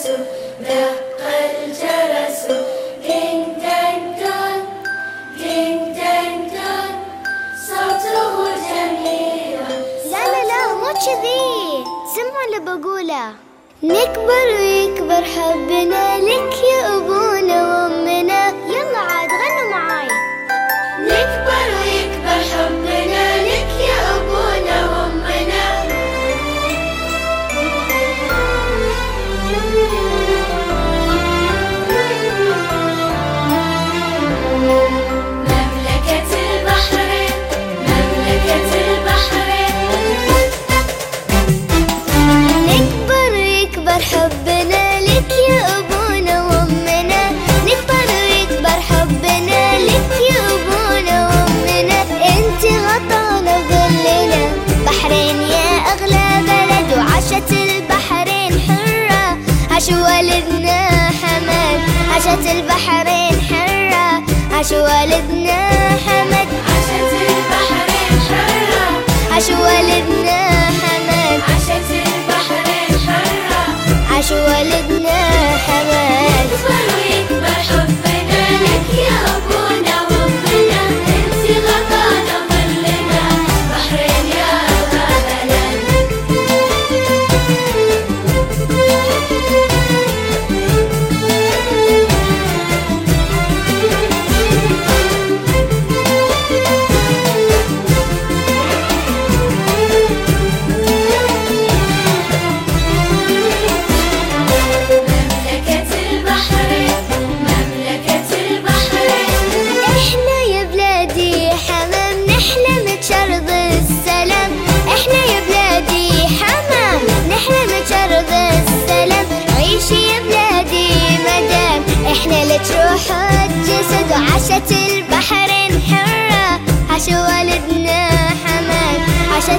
الجرس دق الجرس دين دين دون صوته جميل. لا لا مو كذي. سمعوا اللي بقوله. نكبر ويكبر حب عاش والدنا حمد. عاشت البحرين حرة عاش والدنا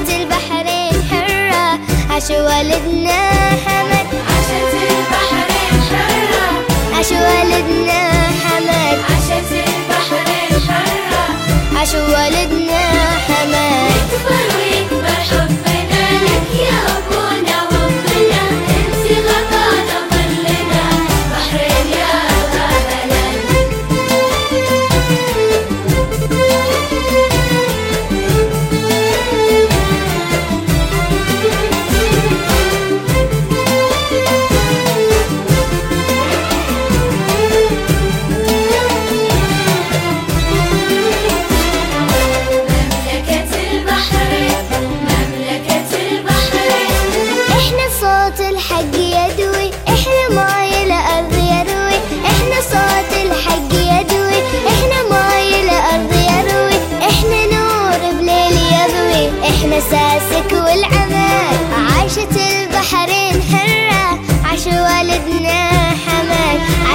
عاشت البحرين حرة عاش والدنا حمد. عاشت البحرين حرة. والدنا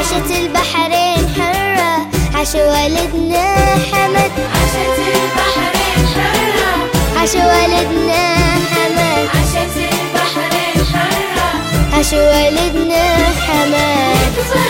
عاشت البحرين حرة عاش والدنا حمد. عاشت البحرين حرة. عاش والدنا حمد. عاشت البحرين حرة. عاش والدنا حمد.